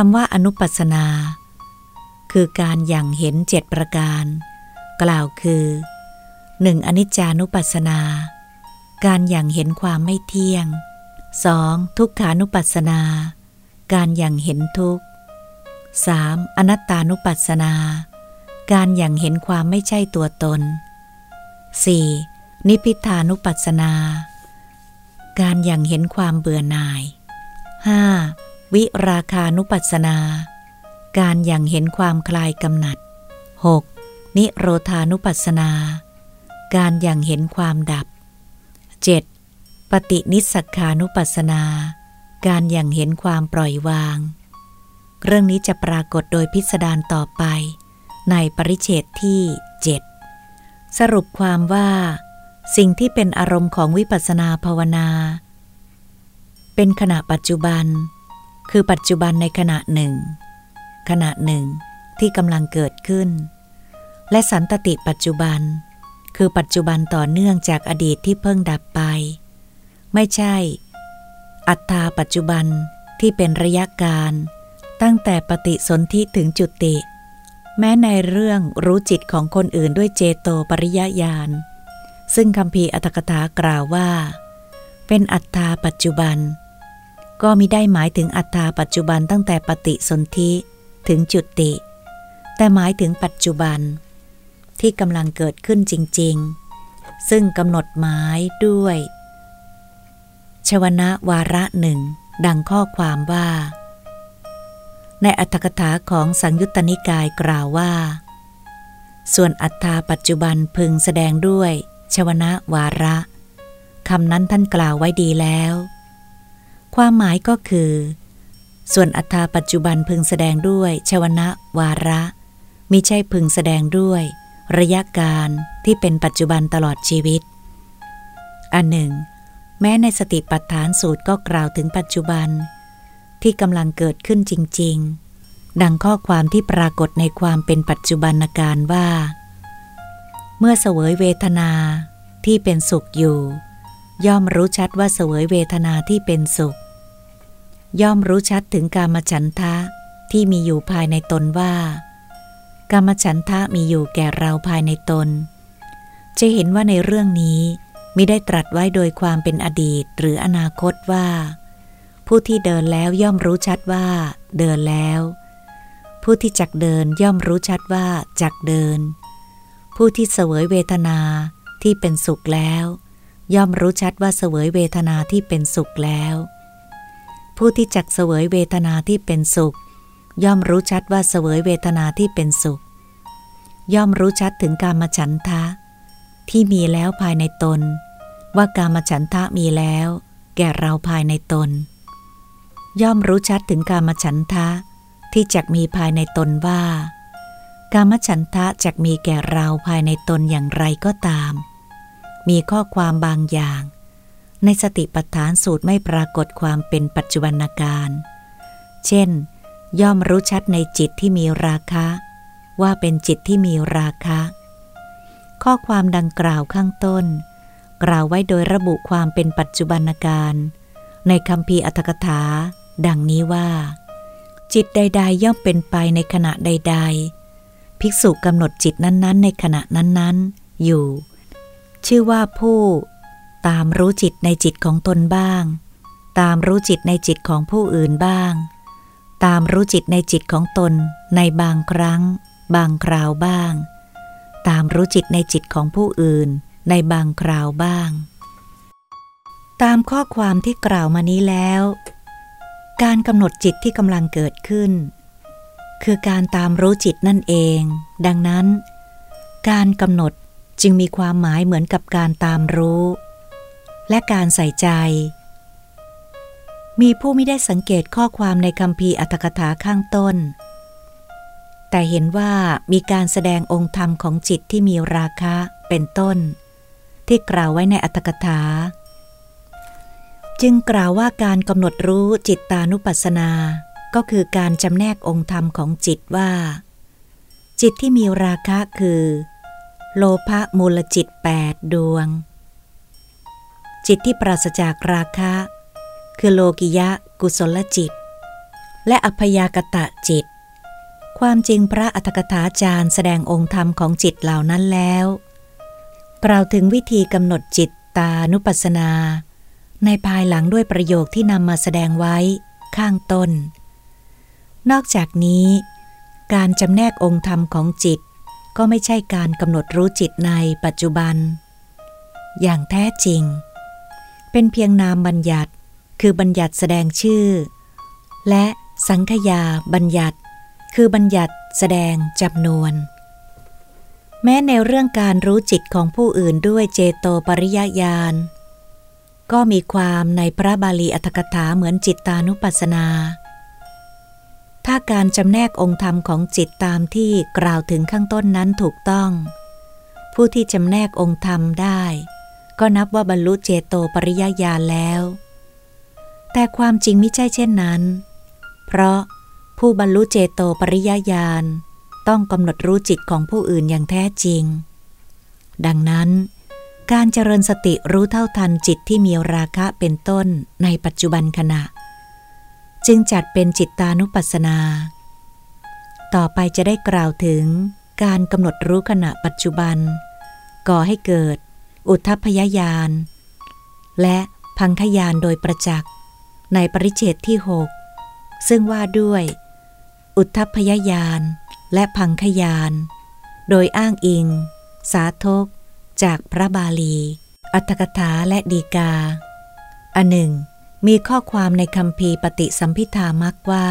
คำว่าอนุปัสนา คือการอย่างเห็นเจ็ดประการ กล่าวคือ 1. อนิจจานุปัสนา การอย่างเห็นความไม่เที่ยง 2. ทุกขานุปัสนา การอย่างเห็นทุกข์ 3. อนัตตานุปัสนา การอย่างเห็นความไม่ใช่ตัวตน 4. นิพิทานุปัสนา การอย่างเห็นความเบื่อหน่าย 5. วิราคานุปัสนา การอย่างเห็นความคลายกำหนัด 6. นิโรธานุปัสนา การอย่างเห็นความดับ 7. ปฏินิสักานุปัสนา การอย่างเห็นความปล่อยวาง เรื่องนี้จะปรากฏโดยพิสดารต่อไป ในปริเฉตที่เจ็ดสรุปความว่า สิ่งที่เป็นอารมณ์ของวิปัสนาภาวนา เป็นขณะปัจจุบัน คือปัจจุบันในขณะหนึ่ง ขณะหนึ่งที่กำลังเกิดขึ้น และสันตติปัจจุบัน คือปัจจุบันต่อเนื่องจากอดีตที่เพิ่งดับไป ไม่ใช่ อัตตาปัจจุบันที่เป็นระยะการ ตั้งแต่ปฏิสนธิถึงจุติ แม้ในเรื่องรู้จิตของคนอื่นด้วยเจโตปริยญาณซึ่งคำพีอัตถกถากล่าวว่า เป็นอัตตาปัจจุบัน ก็มิได้หมายถึงอัตตาปัจจุบันตั้งแต่ปฏิสนธิถึงจุติ แต่หมายถึงปัจจุบัน ที่กำลังเกิดขึ้นจริง ๆ ซึ่งกำหนดหมายด้วย ชวนะวาระหนึ่ง ดังข้อความว่า ในอัตถกถาของสังยุตตนิกายกล่าวว่า ส่วนอัตตาปัจจุบันพึงแสดงด้วย ชวนะวาระคำนั้นท่านกล่าวไว้ดีแล้ว ความหมายก็คือ ส่วนอัตตาปัจจุบันพึงแสดงด้วยชวนะวาระ มิใช่พึงแสดงด้วย ระยะการที่เป็นปัจจุบันตลอดชีวิต อันหนึ่ง แม้ในสติปัฏฐานสูตรก็กล่าวถึงปัจจุบัน ที่กำลังเกิดขึ้นจริง ๆ ดังข้อความที่ปรากฏในความเป็นปัจจุบันการว่า เมื่อเสวยเวทนาที่เป็นสุขอยู่ย่อมรู้ชัดว่าเสวยเวทนาที่เป็นสุข ย่อมรู้ชัดถึงการมฉันทะที่มีอยู่ภายในตนว่ากรรมฉันทะมีอยู่แก่เราภายในตน จะเห็นว่าในเรื่องนี้มิได้ตรัสไว้โดยความเป็นอดีตหรืออนาคตว่า ผู้ที่เดินแล้วย่อมรู้ชัดว่า เดินแล้ว ผู้ที่จักเดินย่อมรู้ชัดว่าจักเดิน ผู้ที่เสวยเวทนาที่เป็นสุขแล้ว ย่อมรู้ชัดว่าเสวยเวทนาที่เป็นสุขแล้ว ผู้ที่จักเสวยเวทนาที่เป็นสุข ย่อมรู้ชัดว่าเสวยเวทนาที่เป็นสุข ย่อมรู้ชัดถึงการมฉันทะ ที่มีแล้วภายในตน ว่าการมฉันทะมีแล้ว แก่เราภายในตน ย่อมรู้ชัดถึงกามฉันทะที่จักมีภายในตนว่า กามฉันทะจักมีแก่เราภายในตนอย่างไรก็ตาม มีข้อความบางอย่าง ในสติปัฏฐานสูตรไม่ปรากฏความเป็นปัจจุบันการ เช่น ย่อมรู้ชัดในจิตที่มีราคะ ว่าเป็นจิตที่มีราคะ ข้อความดังกล่าวข้างต้น กล่าวไว้โดยระบุความเป็นปัจจุบันการ ในคำพีอัตถกถา ดังนี้ว่า จิตใด ๆ ย่อมเป็นไปในขณะใด ๆ ภิกษุกำหนดจิตนั้นๆ ในขณะนั้นๆ อยู่ ชื่อว่าผู้ ตามรู้จิตในจิตของตนบ้าง ตามรู้จิตในจิตของผู้อื่นบ้าง ตามรู้จิตในจิตของตนในบางครั้ง บางคราวบ้าง ตามรู้จิตในจิตของผู้อื่นในบางคราวบ้าง ตามข้อความที่กล่าวมานี้แล้ว การกำหนดจิตที่กำลังเกิดขึ้น คือการตามรู้จิตนั่นเอง ดังนั้น การกำหนดจึงมีความหมายเหมือนกับการตามรู้ และการใส่ใจ มีผู้ไม่ได้สังเกตข้อความในคำพีอัตถกถาข้างต้น แต่เห็นว่ามีการแสดงองค์ธรรมของจิตที่มีราคะเป็นต้น ที่กล่าวไว้ในอัตถกถา จึงกล่าวว่าการกำหนดรู้จิตตานุปัสสนา ก็คือการจำแนกองค์ธรรมของจิตว่า จิตที่มีราคะคือ โลภะมูลจิตแปดดวง จิตที่ปราศจากราคะ คือโลกิยะกุศลจิต และอัพยากตะจิต ความจริงพระอัฏฐกถาจารย์แสดงองค์ธรรมของจิตเหล่านั้นแล้ว กล่าวถึงวิธีกำหนดจิตตานุปัสสนา ในภายหลังด้วยประโยคที่นำมาแสดงไว้ข้างต้น นอกจากนี้ การจำแนกองค์ธรรมของจิตก็ไม่ใช่การกำหนดรู้จิตในปัจจุบัน อย่างแท้จริง เป็นเพียงนามบัญญัติ คือบัญญัติแสดงชื่อ และสังขยาบัญญัติ คือบัญญัติแสดงจำนวน แม้ในเรื่องการรู้จิตของผู้อื่นด้วยเจโตปริยญาณก็มีความในพระบาลีอัตถกถาเหมือนจิตตานุปัสสนา ถ้าการจำแนกองค์ธรรมของจิตตามที่กล่าวถึงข้างต้นนั้นถูกต้อง ผู้ที่จำแนกองค์ธรรมได้ ก็นับว่าบรรลุเจโตปริยญาณแล้ว แต่ความจริงไม่ใช่เช่นนั้น เพราะผู้บรรลุเจโตปริยญาณต้องกำหนดรู้จิตของผู้อื่นอย่างแท้จริง ดังนั้น การเจริญสติรู้เท่าทันจิตที่มีราคะเป็นต้นในปัจจุบันขณะ จึงจัดเป็นจิตตานุปัสสนา ต่อไปจะได้กล่าวถึงการกำหนดรู้ขณะปัจจุบัน ก่อให้เกิด อุทพยญาณ และพังคยานโดยประจักษ์ในปริเฉตที่หกซึ่งว่าด้วย อุทพยญาณและพังคยาน โดยอ้างอิง สาธก จากพระบาลี อัตถกถาและดีกา อันหนึ่ง มีข้อความในคำพีปฏิสัมพิธามักว่า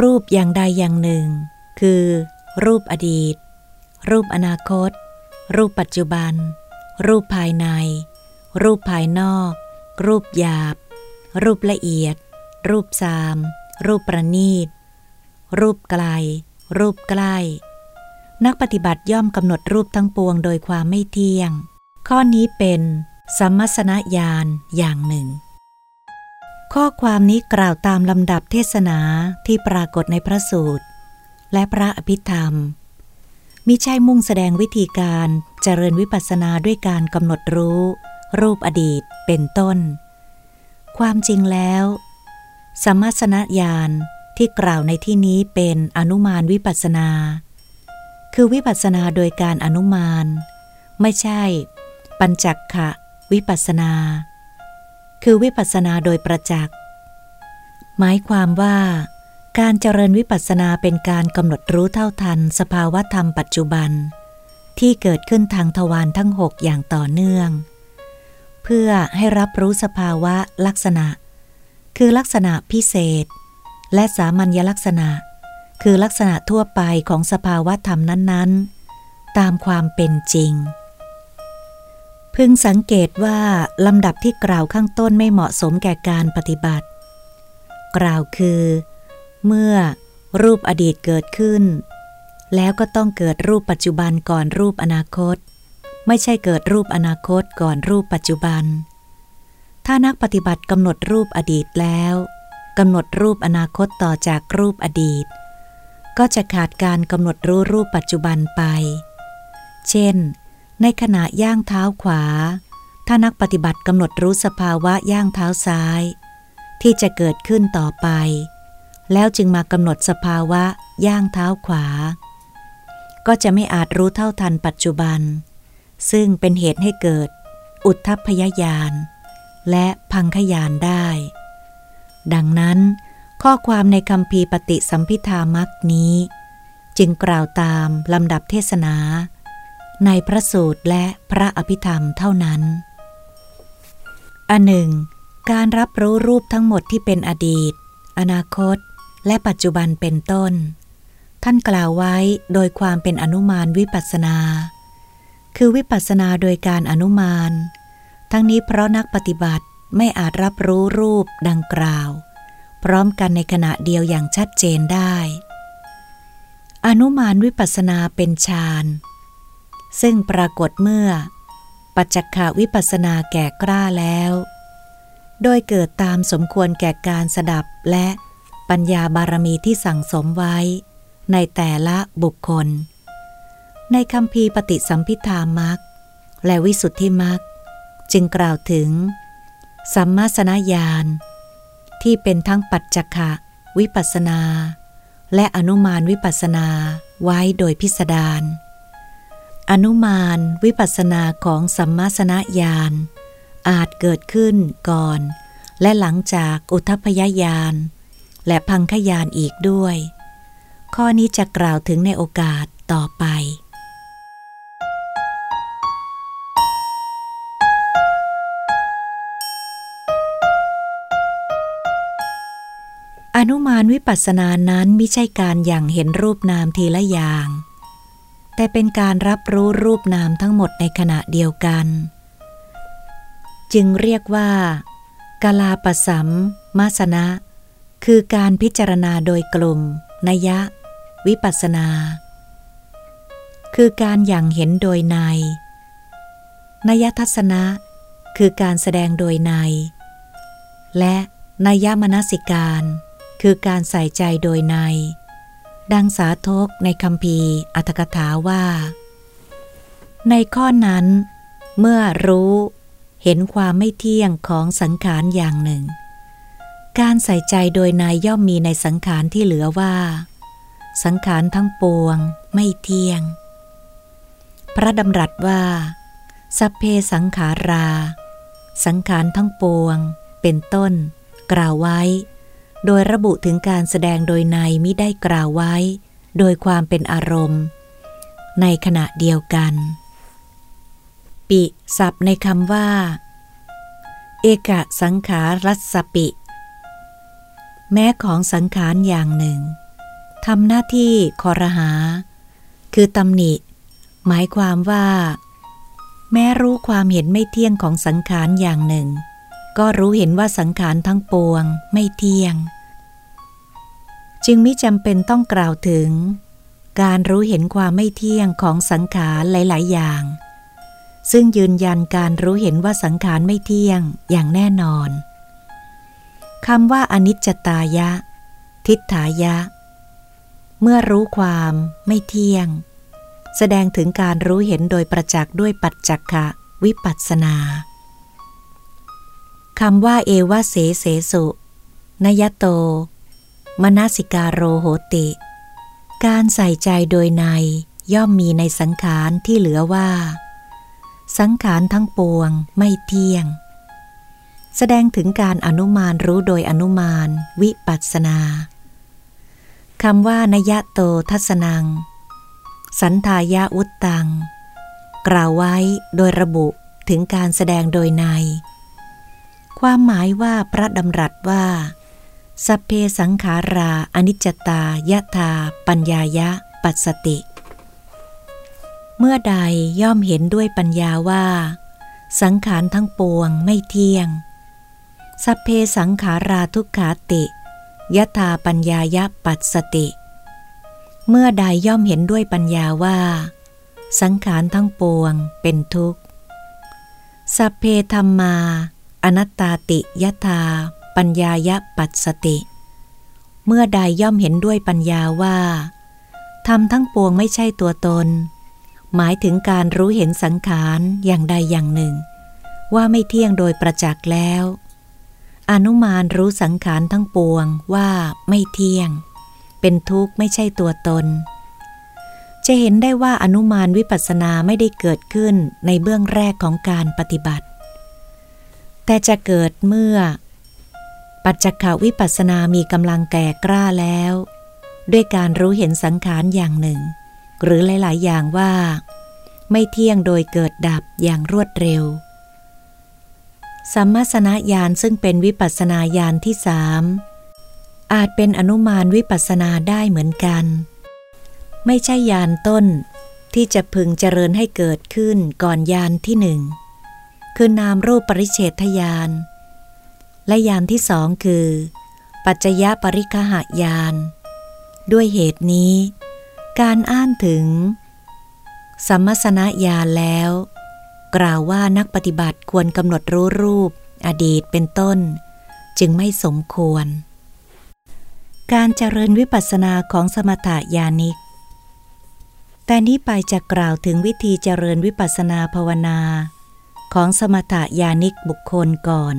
รูปอย่างใดอย่างหนึ่ง คือ รูปอดีต รูปอนาคต รูปปัจจุบัน รูปภายใน รูปภายนอก รูปหยาบ รูปละเอียด รูปสาม รูปประณีต รูปไกล รูปใกล้ นักปฏิบัติย่อมกำหนดรูปทั้งปวงโดยความไม่เที่ยง ข้อนี้เป็นสัมมสนญาณอย่างหนึ่ง ข้อความนี้กล่าวตามลำดับเทศนาที่ปรากฏในพระสูตร และพระอภิธรรม มิใช่มุ่งแสดงวิธีการเจริญวิปัสสนาด้วยการกำหนดรู้ รูปอดีตเป็นต้น ความจริงแล้วสัมมสนญาณที่กล่าวในที่นี้เป็นอนุมานวิปัสสนา คือวิปัสสนาโดยการอนุมาน ไม่ใช่ ปัญจักขะวิปัสสนา คือวิปัสสนาโดยประจักษ์ หมายความว่า การเจริญวิปัสสนาเป็นการกำหนดรู้เท่าทัน สภาวะธรรมปัจจุบัน ที่เกิดขึ้นทางทวารทั้งหกอย่างต่อเนื่อง เพื่อให้รับรู้สภาวะลักษณะ คือลักษณะพิเศษ และสามัญลักษณะ คือลักษณะทั่วไปของสภาวะธรรมนั้นๆ ตามความเป็นจริง พึงสังเกตว่าลำดับที่กล่าวข้างต้นไม่เหมาะสมแก่การปฏิบัติ กล่าวคือ เมื่อรูปอดีตเกิดขึ้น แล้วก็ต้องเกิดรูปปัจจุบันก่อนรูปอนาคต ไม่ใช่เกิดรูปอนาคตก่อนรูปปัจจุบัน ถ้านักปฏิบัติกำหนดรูปอดีตแล้วกำหนดรูปอนาคตต่อจากรูปอดีต ก็จะขาดการกำหนดรู้รูปปัจจุบันไป เช่น ในขณะย่างเท้าขวา ถ้านักปฏิบัติกำหนดรู้สภาวะย่างเท้าซ้าย ที่จะเกิดขึ้นต่อไป แล้วจึงมากำหนดสภาวะย่างเท้าขวา ก็จะไม่อาจรู้เท่าทันปัจจุบัน ซึ่งเป็นเหตุให้เกิด อุทธพยายาน และพังขยานได้ ดังนั้นข้อความในคำพีปฏิสัมพิธามักนี้ จึงกล่าวตามลำดับเทศนา ในพระสูตรและพระอภิธรรมเท่านั้น อันหนึ่ง การรับรู้รูปทั้งหมดที่เป็นอดีต อนาคต และปัจจุบันเป็นต้น ท่านกล่าวไว้โดยความเป็นอนุมานวิปัสนา คือวิปัสนาโดยการอนุมาน ทั้งนี้เพราะนักปฏิบัติไม่อาจรับรู้รูปดังกล่าว พร้อมกันในขณะเดียวอย่างชัดเจนได้ อนุมานวิปัสนาเป็นฌานซึ่งปรากฏเมื่อ ปัจจคาวิปัสนาแก่กล้าแล้ว โดยเกิดตามสมควรแก่การสดับและ ปัญญาบารมีที่สั่งสมไว้ ในแต่ละบุคคล ในคำพีปฏิสัมพิธามักและวิสุทธิมักจึงกล่าวถึง สัมมาสนญาณที่เป็นทั้งปัจจคะวิปัสนา และอนุมานวิปัสนาไว้โดยพิสดารอนุมานวิปัสนาของสัมมาสนญาณอาจเกิดขึ้นก่อน และหลังจากอุทพยญาณ และพังคยานอีกด้วย ข้อนี้จะกล่าวถึงในโอกาสต่อไป อนุมานวิปัสสนานั้นไม่ใช่การอย่างเห็นรูปนามทีละอย่าง แต่เป็นการรับรู้รูปนามทั้งหมดในขณะเดียวกัน จึงเรียกว่ากาลาปสัมมาสนะ คือการพิจารณาโดยกลุ่มนยะ วิปัสนา คือการอย่างเห็นโดยในนยทัศนะ คือการแสดงโดยใน และนยมนสิการ คือการใส่ใจโดยใน ดังสาทกในคำพีอัตถกถาว่า ในข้อนั้น เมื่อรู้เห็นความไม่เที่ยงของสังขารอย่างหนึ่ง การใส่ใจโดยนายย่อมมีในสังขารที่เหลือว่า สังขารทั้งปวงไม่เที่ยง พระดำรัสว่า สัพเพสังขารา สังขารทั้งปวง เป็นต้น กล่าวไว้ โดยระบุถึงการแสดงโดยในมิได้กล่าวไว้ โดยความเป็นอารมณ์ ในขณะเดียวกัน ปิสับในคำว่า เอกสังขารัสปิ แม้ของสังขารอย่างหนึ่งทำหน้าที่คอรหา คือตำหนิ หมายความว่า แม้รู้ความเห็นไม่เที่ยงของสังขารอย่างหนึ่ง ก็รู้เห็นว่าสังขารทั้งปวงไม่เที่ยง จึงมิจำเป็นต้องกล่าวถึง การรู้เห็นความไม่เที่ยงของสังขารหลาย ๆ อย่าง ซึ่งยืนยันการรู้เห็นว่าสังขารไม่เที่ยงอย่างแน่นอน คำว่าอนิจจตายะ ทิฏฐายะ เมื่อรู้ความไม่เที่ยง แสดงถึงการรู้เห็นโดยประจักษ์ด้วยปัจจักขะวิปัสนาคำว่าเอวเสเสสุนยโต มนสิกาโรโหติ การใส่ใจโดยในย่อมมีในสังขารที่เหลือว่า สังขารทั้งปวงไม่เที่ยง แสดงถึงการอนุมานรู้โดยอนุมานวิปัสนาคำว่านยะโตทัศนัง สันทายาอุตตัง กล่าวไว้โดยระบุถึงการแสดงโดยใน ความหมายว่าพระดำรัสว่าสเพสังขาราอนิจจตายะธาปัญญายะปัสสติ เมื่อใดย่อมเห็นด้วยปัญญาว่า สังขารทั้งปวงไม่เที่ยง สัพเพสังขาราทุกขาติยถาปัญญายะปัสสติ เมื่อใดย่อมเห็นด้วยปัญญาว่า สังขารทั้งปวงเป็นทุกข์ สัพเพธรรมา อนัตตาติยถาปัญญายะปัสสติ เมื่อใดย่อมเห็นด้วยปัญญาว่าธรรมทั้งปวงไม่ใช่ตัวตน หมายถึงการรู้เห็นสังขารอย่างใดอย่างหนึ่ง ว่าไม่เที่ยงโดยประจักษ์แล้ว อนุมานรู้สังขารทั้งปวงว่าไม่เที่ยง เป็นทุกข์ไม่ใช่ตัวตน จะเห็นได้ว่าอนุมานวิปัสสนาไม่ได้เกิดขึ้นในเบื้องแรกของการปฏิบัติ แต่จะเกิดเมื่อ ปัจจควิปัสสนามีกำลังแก่กล้าแล้ว ด้วยการรู้เห็นสังขารอย่างหนึ่ง หรือหลาย ๆ อย่างว่า ไม่เที่ยงโดยเกิดดับอย่างรวดเร็ว สัมมาสนญาณซึ่งเป็นวิปัสนาญาณที่สามอาจเป็นอนุมานวิปัสนาได้เหมือนกัน ไม่ใช่ญาณต้นที่จะพึงเจริญให้เกิดขึ้นก่อนญาณที่หนึ่ง คือนามรูปปริเฉทญาณและญาณที่สองคือ ปัจจยปริคหายาน ด้วยเหตุนี้ การอ้านถึง สัมมสนญาณแล้ว กล่าวว่านักปฏิบัติควรกำหนดรู้รูป อดีตเป็นต้น จึงไม่สมควร การเจริญวิปัสสนาของสมถยานิก แต่นี้ไปจะกล่าวถึงวิธีเจริญวิปัสสนาภาวนา ของสมถยานิกบุคคลก่อน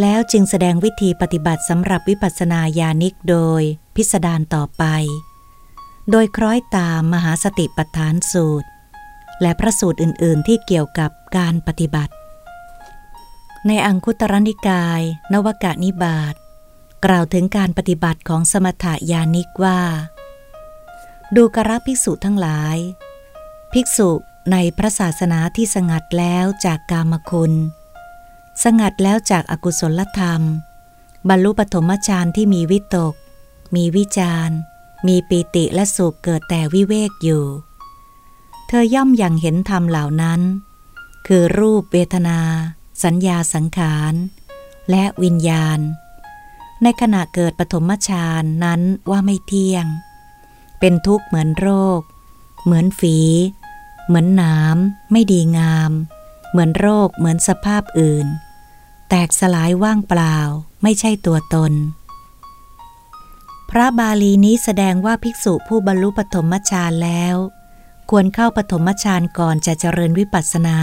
แล้วจึงแสดงวิธีปฏิบัติสำหรับวิปัสสนาญาณิกโดยพิสดารต่อไป โดยคล้อยตามมหาสติปัฏฐานสูตร และพระสูตรอื่น ๆ ที่เกี่ยวกับการปฏิบัติ ในอังคุตรนิกาย นวกานิบาตกล่าวถึงการปฏิบัติของสมถยานิกว่า ดูกระภิกษุทั้งหลาย ภิกษุในพระศาสนาที่สงัดแล้วจากกามคุณ สงัดแล้วจากอากุศลธรรม บรรลุปฐมฌานที่มีวิตก มีวิจารมีปีติและสุขเกิดแต่วิเวกอยู่ เธอย่อมอย่างเห็นธรรมเหล่านั้น คือรูปเวทนา สัญญาสังขาร และวิญญาณ ในขณะเกิดปฐมฌานนั้นว่าไม่เที่ยง เป็นทุกข์เหมือนโรค เหมือนฝี เหมือนน้ำไม่ดีงาม เหมือนโรคเหมือนสภาพอื่น แตกสลายว่างเปล่าไม่ใช่ตัวตนพระบาลีนี้แสดงว่าภิกษุผู้บรรลุปฐมฌานแล้ว ควรเข้าปฐมฌานก่อนจะเจริญวิปัสสนา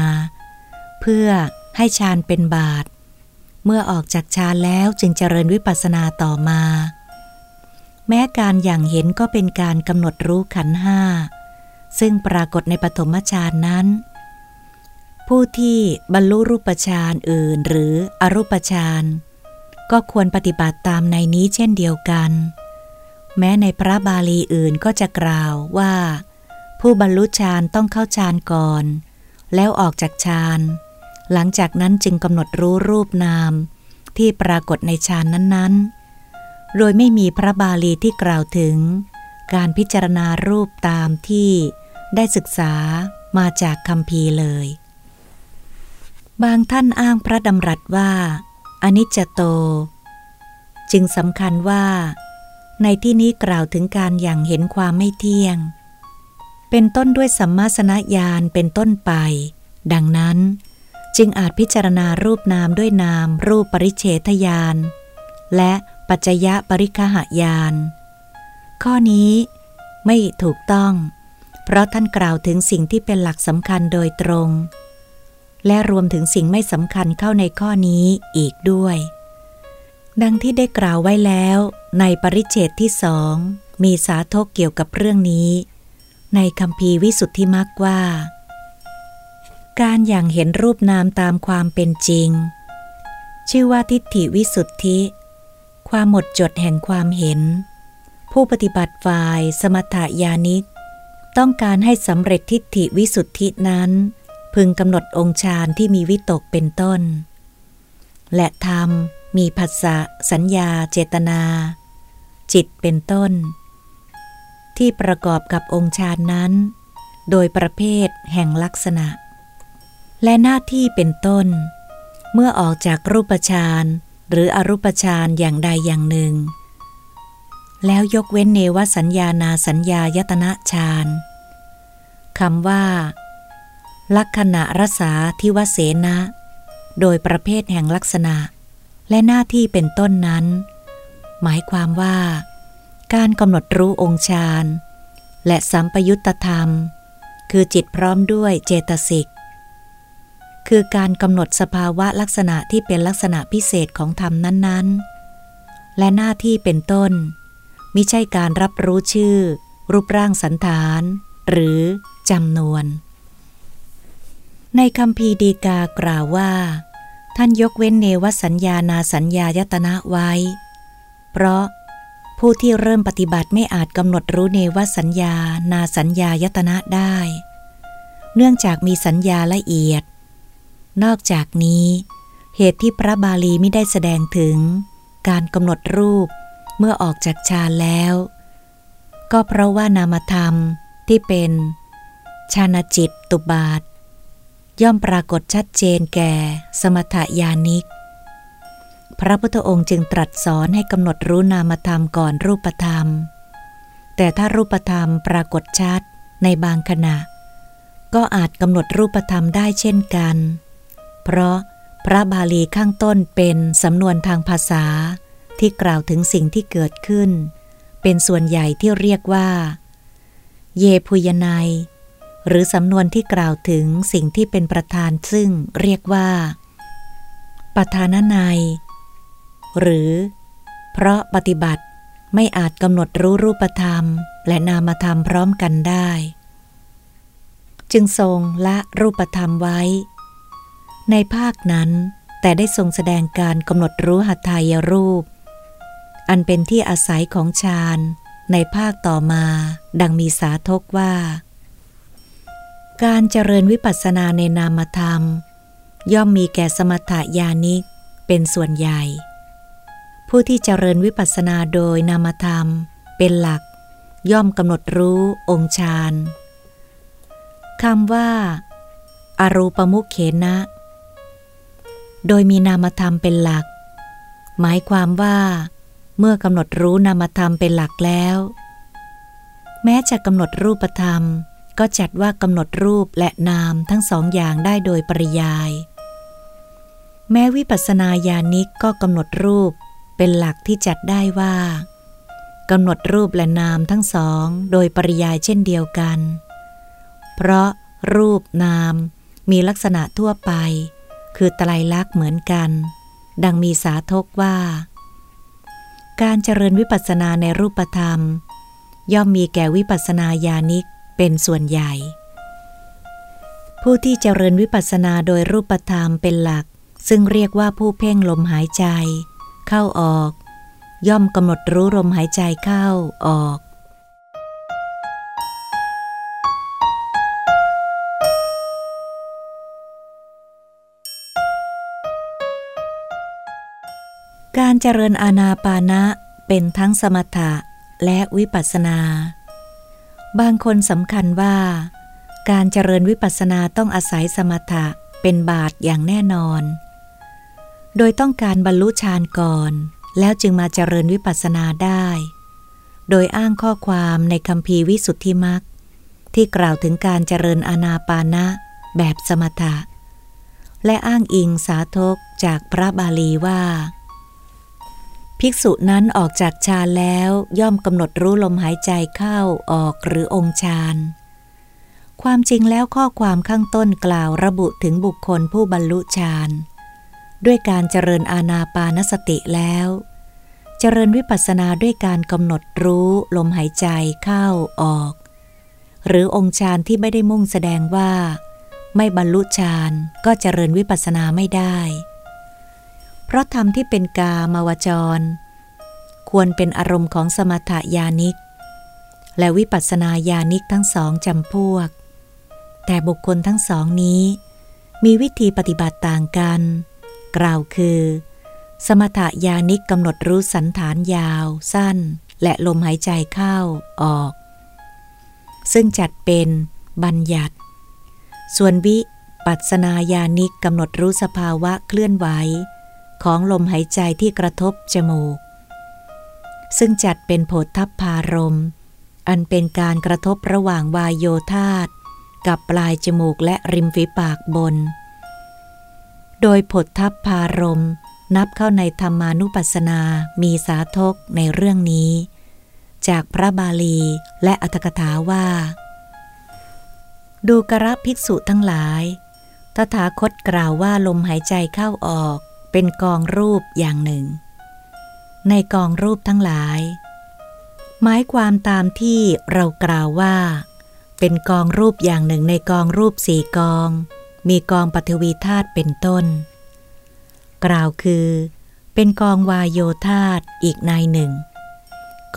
เพื่อให้ฌานเป็นบาท เมื่อออกจากฌานแล้วจึงเจริญวิปัสสนาต่อมา แม้การอย่างเห็นก็เป็นการกำหนดรู้ขันห้า ซึ่งปรากฏในปฐมฌานนั้น ผู้ที่บรรลุรูปฌานอื่นหรืออรูปฌานก็ควรปฏิบัติตามในนี้เช่นเดียวกัน แม้ในพระบาลีอื่นก็จะกล่าวว่า ผู้บรรลุฌานต้องเข้าฌานก่อน แล้วออกจากฌาน หลังจากนั้นจึงกำหนดรู้รูปนาม ที่ปรากฏในฌานนั้นๆ โดยไม่มีพระบาลีที่กล่าวถึง การพิจารณารูปตามที่ได้ศึกษามาจากคำพีเลย บางท่านอ้างพระดำรัสว่า อนิจจโต จึงสำคัญว่า ในที่นี้กล่าวถึงการอย่างเห็นความไม่เที่ยง เป็นต้นด้วยสัมมาสนญาณเป็นต้นไป ดังนั้น จึงอาจพิจารณารูปนามด้วยนามรูปปริเฉทญาณและปัจจยะปริคหายาน ข้อนี้ไม่ถูกต้อง เพราะท่านกล่าวถึงสิ่งที่เป็นหลักสำคัญโดยตรง และรวมถึงสิ่งไม่สำคัญเข้าในข้อนี้อีกด้วย ดังที่ได้กล่าวไว้แล้ว ในปริเชตที่สองมีสาทกเกี่ยวกับเรื่องนี้ ในคำพีวิสุทธิมักว่า การอย่างเห็นรูปนามตามความเป็นจริง ชื่อว่าทิฏฐิวิสุทธิ ความหมดจดแห่งความเห็น ผู้ปฏิบัติฝ่ายสมถยานิก ต้องการให้สำเร็จทิฏฐิวิสุทธินั้น พึงกำหนดองค์ฌานที่มีวิตกเป็นต้น และธรรมมีภาษะสัญญา เจตนา จิตเป็นต้น ที่ประกอบกับองค์ฌานนั้น โดยประเภทแห่งลักษณะ และหน้าที่เป็นต้น เมื่อออกจากรูปฌานหรืออรูปฌานอย่างใดอย่างหนึ่ง แล้วยกเว้นเนวสัญญานาสัญญายตนะฌานคำว่า ลักษณะรสาทิวเสนะ โดยประเภทแห่งลักษณะ และหน้าที่เป็นต้นนั้น หมายความว่า การกำหนดรู้องค์ฌานและสัมปยุตธรรม คือจิตพร้อมด้วยเจตสิก คือการกำหนดสภาวะลักษณะที่เป็นลักษณะพิเศษของธรรมนั้นๆ และหน้าที่เป็นต้น มิใช่การรับรู้ชื่อ รูปร่างสันฐาน หรือจำนวน ในคำพีดีกากล่าวว่า ท่านยกเว้นเนวสัญญานาสัญญายตนะไว้ เพราะ ผู้ที่เริ่มปฏิบัติไม่อาจกำหนดรู้เนวสัญญา นาสัญญายตนะได้ เนื่องจากมีสัญญาละเอียด นอกจากนี้ เหตุที่พระบาลีไม่ได้แสดงถึง การกำหนดรูปเมื่อออกจากฌานแล้ว ก็เพราะว่านามธรรมที่เป็นชาณจิตตุบาท ย่อมปรากฏชัดเจนแก่สมถยานิก พระพุทธองค์จึงตรัสสอนให้กำหนดรู้นามธรรมก่อนรูปธรรม แต่ถ้ารูปธรรมปรากฏชัดในบางขณะ ก็อาจกำหนดรูปธรรมได้เช่นกัน เพราะพระบาลีข้างต้นเป็นสำนวนทางภาษาที่กล่าวถึงสิ่งที่เกิดขึ้น เป็นส่วนใหญ่ที่เรียกว่า เยพุยนายหรือสำนวนที่กล่าวถึงสิ่งที่เป็นประธานซึ่งเรียกว่า ปทานนาย หรือ เพราะปฏิบัติไม่อาจกำหนดรู้รูปธรรม และนามธรรมพร้อมกันได้ จึงทรงละรูปธรรมไว้ ในภาคนั้นแต่ได้ทรงแสดงการกำหนดรู้หัตถายรูป อันเป็นที่อาศัยของฌานในภาคต่อมาดังมีสาทกว่า การเจริญวิปัสสนาในนามธรรม ย่อมมีแก่สมถยานิกเป็นส่วนใหญ่ ผู้ที่เจริญวิปัสสนาโดยนามธรรม เป็นหลัก ย่อมกำหนดรู้องค์ฌานคำว่า อารูปมุขเขนะ โดยมีนามธรรมเป็นหลัก หมายความว่า เมื่อกำหนดรู้นามธรรมเป็นหลักแล้ว แม้จะกำหนดรูปธรรม ก็จัดว่ากำหนดรูปและนามทั้งสองอย่างได้โดยปริยาย แม้วิปัสสนาญาณิกก็กำหนดรูป เป็นหลักที่จัดได้ว่ากำหนดรูปและนามทั้งสองโดยปริยายเช่นเดียวกัน เพราะรูปนามมีลักษณะทั่วไป คือไตรลักษณ์เหมือนกัน ดังมีสาทกว่า การเจริญวิปัสสนาในรูปธรรม ย่อมมีแก่วิปัสสนาญาณิกเป็นส่วนใหญ่ ผู้ที่เจริญวิปัสสนาโดยรูปธรรมเป็นหลัก ซึ่งเรียกว่าผู้เพ่งลมหายใจ เข้าออก ย่อมกำหนดรู้ลมหายใจเข้าออก การเจริญอาณาปานะเป็นทั้งสมถะและวิปัสนา บางคนสำคัญว่า การเจริญวิปัสสนาต้องอาศัยสมถะเป็นบาทอย่างแน่นอน โดยต้องการบรรลุฌานก่อน แล้วจึงมาเจริญวิปัสสนาได้ โดยอ้างข้อความในคำพีวิสุทธิมักที่กล่าวถึงการเจริญอาณาปานะแบบสมถะ และอ้างอิงสาธกจากพระบาลีว่า ภิกษุนั้นออกจากฌานแล้วย่อมกำหนดรู้ลมหายใจเข้าออกหรือองค์ฌานความจริงแล้วข้อความข้างต้นกล่าวระบุถึงบุคคลผู้บรรลุฌาน ด้วยการเจริญอาณาปานสติแล้ว เจริญวิปัสสนาด้วยการกำหนดรู้ลมหายใจเข้าออก หรือองค์ฌานที่ไม่ได้มุ่งแสดงว่า ไม่บรรลุฌานก็เจริญวิปัสสนาไม่ได้ เพราะธรรมที่เป็นกามาวจร ควรเป็นอารมณ์ของสมถยานิก และวิปัสสนาญาณิกทั้งสองจำพวก แต่บุคคลทั้งสองนี้ มีวิธีปฏิบัติต่างกัน กล่าวคือ สมถยานิกกำหนดรู้สันฐานยาว สั้น และลมหายใจเข้าออก ซึ่งจัดเป็นบัญญัติ ส่วนวิปัสนาญาณิกกำหนดรู้สภาวะเคลื่อนไหว ของลมหายใจที่กระทบจมูก ซึ่งจัดเป็นโผฏทัพพารม อันเป็นการกระทบระหว่างวายโยธาตกับปลายจมูกและริมฝีปากบน โดยผลทัพพารม นับเข้าในธรรมานุปัสสนา มีสาทกในเรื่องนี้ จากพระบาลีและอัตถกถาว่า ดูกระภิกษุทั้งหลาย ตถาคตกล่าวว่าลมหายใจเข้าออกเป็นกองรูปอย่างหนึ่ง ในกองรูปทั้งหลาย หมายความตามที่เรากล่าวว่า เป็นกองรูปอย่างหนึ่งในกองรูปสี่กอง มีกองปฐวีธาตุเป็นต้น กล่าวคือ เป็นกองวายโยธาตุอีกนายหนึ่ง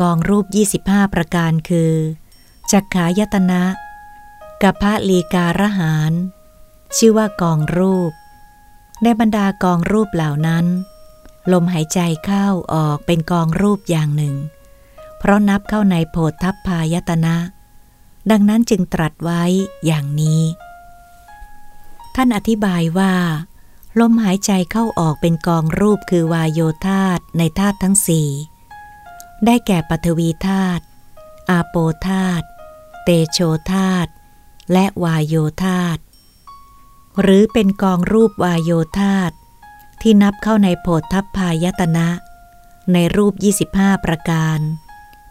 กองรูป 25 ประการคือ จักขายตนะกับพระลีการหาร ชื่อว่ากองรูป ในบรรดากองรูปเหล่านั้น ลมหายใจเข้าออกเป็นกองรูปอย่างหนึ่ง เพราะนับเข้าในโพธัพพายตนะ ดังนั้นจึงตรัสไว้อย่างนี้ ท่านอธิบายว่า ลมหายใจเข้าออกเป็นกองรูปคือวายโยธาตในธาตุทั้งสี่ได้แก่ปฐวีธาตุอาโปธาตุเตโชธาตุและวายโยธาตหรือเป็นกองรูปวายโยธาตที่นับเข้าในโพธัพพายตนะ ในรูป 25 ประการ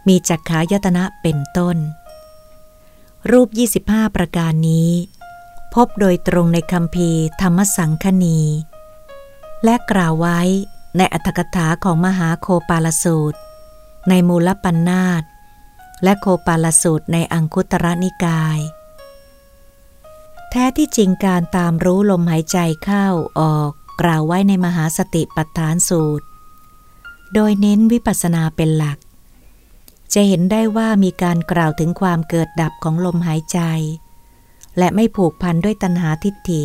มีจักขายตนะเป็นต้น รูป 25 ประการนี้ พบโดยตรงในคำพีธรรมสังคณี และกล่าวไว้ในอัตถกถาของมหาโคปาลสูตร ในมูลปัญนาตและโคปาลสูตรในอังคุตรนิกาย แท้ที่จริงการตามรู้ลมหายใจเข้าออกกล่าวไว้ในมหาสติปัฏฐานสูตร โดยเน้นวิปัสสนาเป็นหลัก จะเห็นได้ว่ามีการกล่าวถึงความเกิดดับของลมหายใจ และไม่ผูกพันด้วยตัณหาทิฏฐิ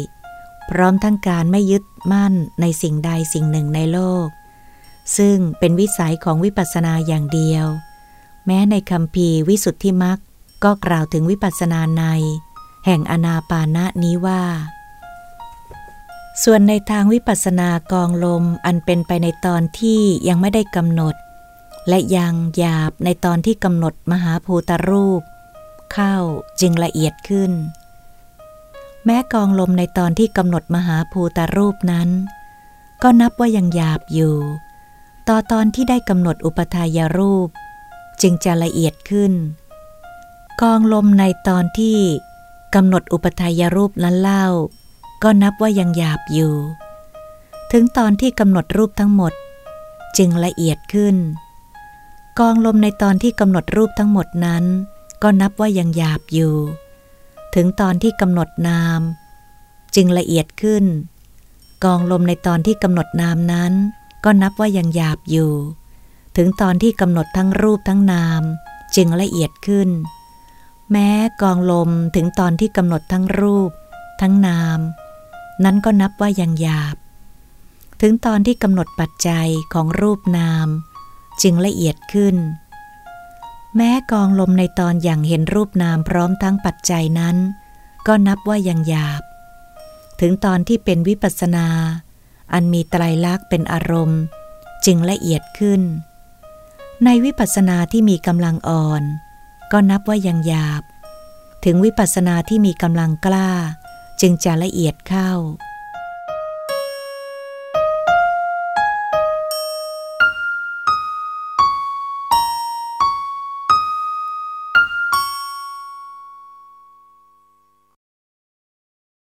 พร้อมทั้งการไม่ยึดมั่นในสิ่งใดสิ่งหนึ่งในโลก ซึ่งเป็นวิสัยของวิปัสสนาอย่างเดียว แม้ในคำพีวิสุทธิมักก็กล่าวถึงวิปัสสนาใน แห่งอนาปานะนี้ว่า ส่วนในทางวิปัสสนากองลมอันเป็นไปในตอนที่ยังไม่ได้กำหนด และยังหยาบในตอนที่กำหนดมหาภูตรูป เข้าจึงละเอียดขึ้น แม้กองลมในตอนที่กำหนดมหาภูตรูปนั้น ก็นับว่ายังหยาบอยู่ ต่อตอนที่ได้กำหนดอุปทายรูป จึงจะละเอียดขึ้น กองลมในตอนที่กำหนดอุปทายรูปนั้นเล่า ก็นับว่ายังหยาบอยู่ ถึงตอนที่กำหนดรูปทั้งหมด จึงละเอียดขึ้น กองลมในตอนที่กำหนดรูปทั้งหมดนั้น ก็นับว่ายังหยาบอยู่ ถึงตอนที่กำหนดนาม จึงละเอียดขึ้น กองลมในตอนที่กำหนดนามนั้น ก็นับว่ายังหยาบอยู่ ถึงตอนที่กำหนดทั้งรูปทั้งนาม จึงละเอียดขึ้น แม้กองลมถึงตอนที่กำหนดทั้งรูป ทั้งนาม นั้นก็นับว่ายังหยาบ ถึงตอนที่กำหนดปัจจัยของรูปนาม จึงละเอียดขึ้น แม้กองลมในตอนอย่างเห็นรูปนามพร้อมทั้งปัจจัยนั้น ก็นับว่ายังหยาบ ถึงตอนที่เป็นวิปัสนา อันมีไตรลักษณ์เป็นอารมณ์ จึงละเอียดขึ้น ในวิปัสนาที่มีกำลังอ่อน ก็นับว่ายังหยาบ ถึงวิปัสนาที่มีกำลังกล้า จึงจะละเอียดเข้า